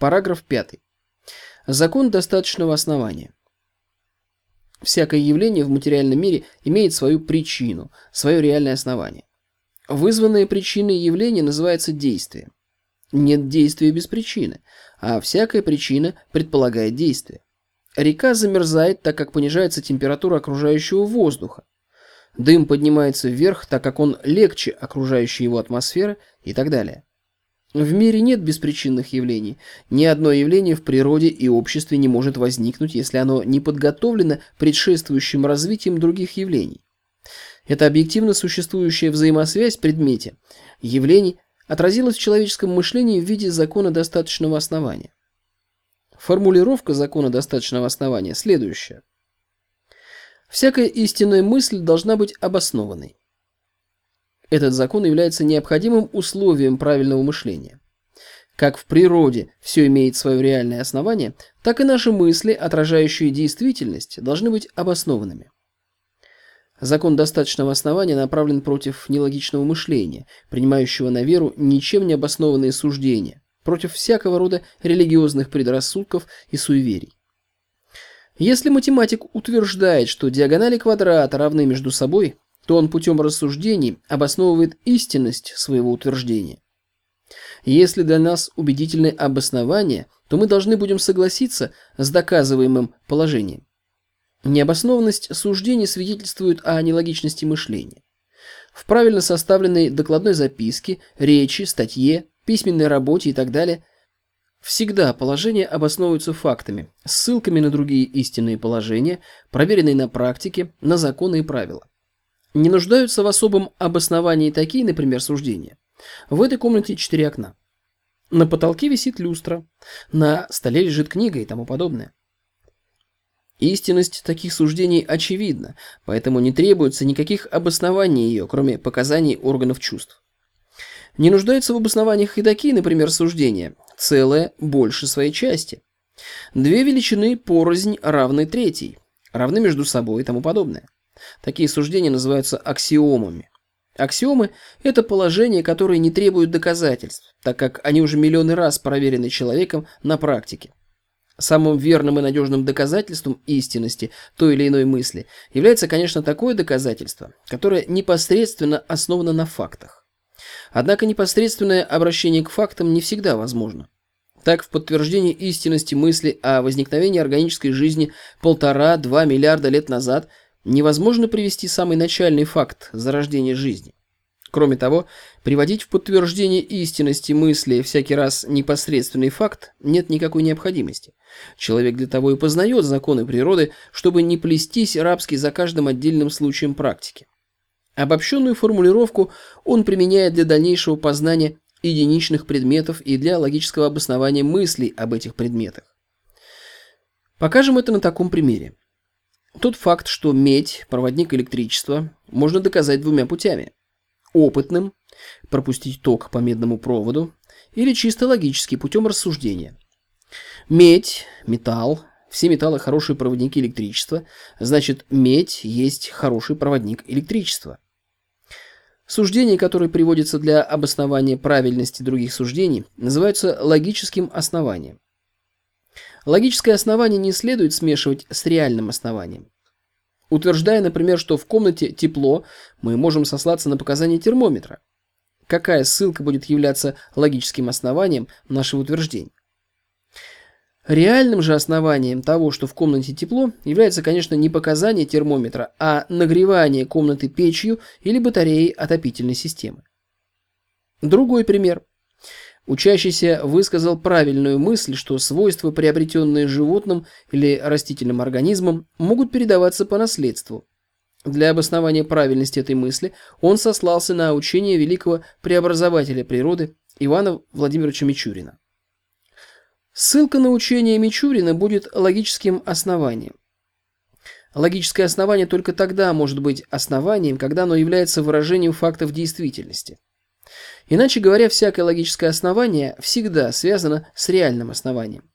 Параграф 5. Закон достаточного основания. Всякое явление в материальном мире имеет свою причину, свое реальное основание. Вызванное причиной явление называется действием. Нет действия без причины, а всякая причина предполагает действие. Река замерзает, так как понижается температура окружающего воздуха. Дым поднимается вверх, так как он легче окружающей его атмосферы и так далее. В мире нет беспричинных явлений. Ни одно явление в природе и обществе не может возникнуть, если оно не подготовлено предшествующим развитием других явлений. Эта объективно существующая взаимосвязь в предмете явлений отразилась в человеческом мышлении в виде закона достаточного основания. Формулировка закона достаточного основания следующая. Всякая истинная мысль должна быть обоснованной. Этот закон является необходимым условием правильного мышления. Как в природе все имеет свое реальное основание, так и наши мысли, отражающие действительность, должны быть обоснованными. Закон достаточного основания направлен против нелогичного мышления, принимающего на веру ничем не обоснованные суждения, против всякого рода религиозных предрассудков и суеверий. Если математик утверждает, что диагонали квадрата равны между собой, то он путем рассуждений обосновывает истинность своего утверждения. Если для нас убедительны обоснования, то мы должны будем согласиться с доказываемым положением. Необоснованность суждений свидетельствует о нелогичности мышления. В правильно составленной докладной записке, речи, статье, письменной работе и так далее всегда положения обосновываются фактами, ссылками на другие истинные положения, проверенные на практике, на законы и правила. Не нуждаются в особом обосновании такие, например, суждения. В этой комнате четыре окна. На потолке висит люстра, на столе лежит книга и тому подобное. Истинность таких суждений очевидна, поэтому не требуется никаких обоснований ее, кроме показаний органов чувств. Не нуждаются в обоснованиях и такие, например, суждения. Целое больше своей части. Две величины порознь равны третьей, равны между собой и тому подобное. Такие суждения называются аксиомами. Аксиомы – это положения, которые не требуют доказательств, так как они уже миллионы раз проверены человеком на практике. Самым верным и надежным доказательством истинности той или иной мысли является, конечно, такое доказательство, которое непосредственно основано на фактах. Однако непосредственное обращение к фактам не всегда возможно. Так, в подтверждении истинности мысли о возникновении органической жизни полтора-два миллиарда лет назад невозможно привести самый начальный факт зарождения жизни. Кроме того, приводить в подтверждение истинности мысли всякий раз непосредственный факт нет никакой необходимости. Человек для того и познает законы природы, чтобы не плестись рабски за каждым отдельным случаем практики. Обобщенную формулировку он применяет для дальнейшего познания единичных предметов и для логического обоснования мыслей об этих предметах. Покажем это на таком примере. Тот факт, что медь – проводник электричества, можно доказать двумя путями. Опытным – пропустить ток по медному проводу, или чисто логически, путем рассуждения. Медь, металл, все металлы хорошие проводники электричества, значит медь есть хороший проводник электричества. Суждения, которые приводятся для обоснования правильности других суждений, называются логическим основанием. Логическое основание не следует смешивать с реальным основанием. Утверждая, например, что в комнате тепло, мы можем сослаться на показания термометра. Какая ссылка будет являться логическим основанием нашего утверждения? Реальным же основанием того, что в комнате тепло, является, конечно, не показание термометра, а нагревание комнаты печью или батареей отопительной системы. Другой пример. Учащийся высказал правильную мысль, что свойства, приобретенные животным или растительным организмом, могут передаваться по наследству. Для обоснования правильности этой мысли он сослался на учение великого преобразователя природы Ивана Владимировича Мичурина. Ссылка на учение Мичурина будет логическим основанием. Логическое основание только тогда может быть основанием, когда оно является выражением фактов действительности. Иначе говоря, всякое логическое основание всегда связано с реальным основанием.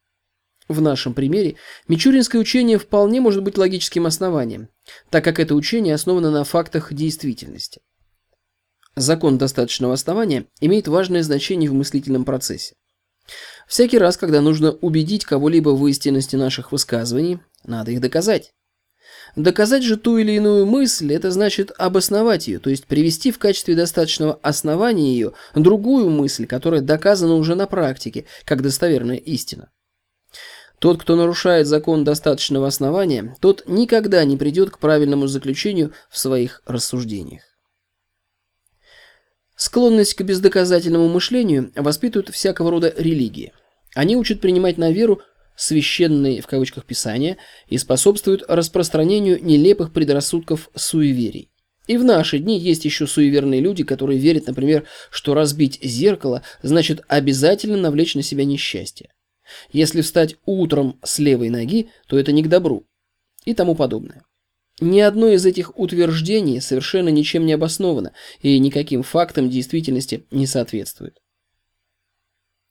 В нашем примере мичуринское учение вполне может быть логическим основанием, так как это учение основано на фактах действительности. Закон достаточного основания имеет важное значение в мыслительном процессе. Всякий раз, когда нужно убедить кого-либо в истинности наших высказываний, надо их доказать. Доказать же ту или иную мысль – это значит обосновать ее, то есть привести в качестве достаточного основания ее другую мысль, которая доказана уже на практике, как достоверная истина. Тот, кто нарушает закон достаточного основания, тот никогда не придет к правильному заключению в своих рассуждениях. Склонность к бездоказательному мышлению воспитывают всякого рода религии. Они учат принимать на веру священные в кавычках писания и способствуют распространению нелепых предрассудков суеверий. И в наши дни есть еще суеверные люди, которые верят, например, что разбить зеркало значит обязательно навлечь на себя несчастье. Если встать утром с левой ноги, то это не к добру. И тому подобное. Ни одно из этих утверждений совершенно ничем не обосновано и никаким фактам действительности не соответствует.